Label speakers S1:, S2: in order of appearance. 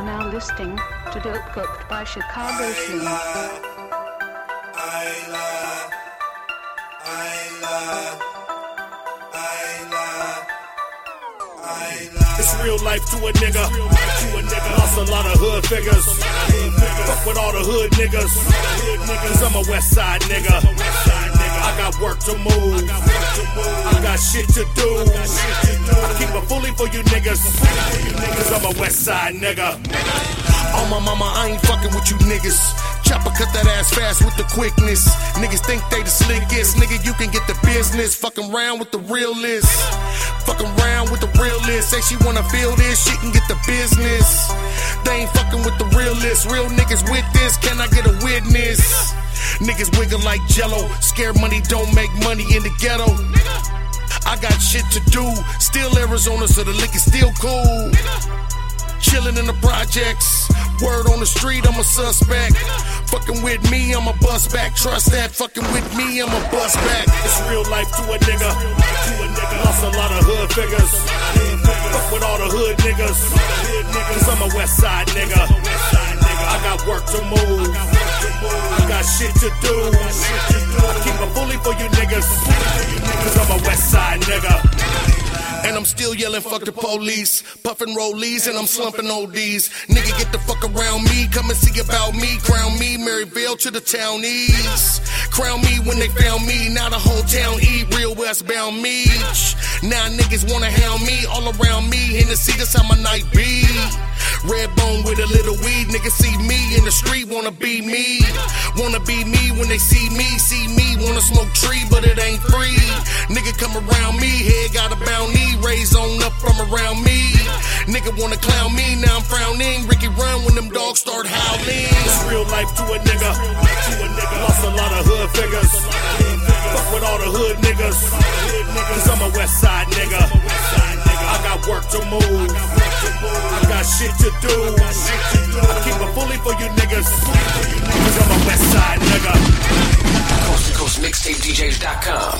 S1: Produced by Chicago Slim.
S2: It's real life to a nigga. Lost a lot of hood figures. Fuck with all the hood niggas. Cause I'm a west side nigga. I got work to move. I got shit to do. I keep for you niggas. Cause I'm a west side nigga. On my mama, I ain't fucking with you niggas. Chopper cut that ass fast with the quickness. Niggas think they the slickest. Nigga, you can get the business. Fucking round with the realest. Fucking round with the realest. Say she wanna feel this, she can get the business. They ain't fucking with the realest. Real niggas with this, can I get a witness? Niggas wiggle like jello. Scared money don't make money in the ghetto. I got shit to do. Still Arizona, so the lick is still cool. Chillin' in the projects. Word on the street, I'm a suspect. Fucking with me, I'm a bust back. Trust that. Fucking with me, I'm a bust back. It's real life to a nigga. Lost a lot of hood figures. Fuck with all the hood niggas. Cause I'm a west side nigga. I got work to move. I got shit to do. I keep it fully for you niggas. Nigga. And I'm still yelling, fuck the police. Puffin' rollies and I'm slumping ODs. Nigga, get the fuck around me. Come and see about me. Crown me, Maryville to the townies. Crown me when they found me. Now the whole town westbound meat. Now niggas wanna hound me all around me. Hennessy, that's how my night be. Red bone with a little weed. Niggas see me in the street, wanna be me. Wanna be me when they see me. See me, wanna smoke tree, but it ain't free. Nigga come around me, head got a bounty. raise on up from around me. Nigga wanna clown me, now I'm frowning. Ricky run when them dogs start howling. It's real life to a nigga. Lost a lot of hood figures. Fuck with all the hood niggas. Cause I'm a west side nigga. I got work to move. I got shit to do. I keep it fully for you niggas. Cause I'm a west side nigga.
S3: Coast to Coast Mixtape DJs.com.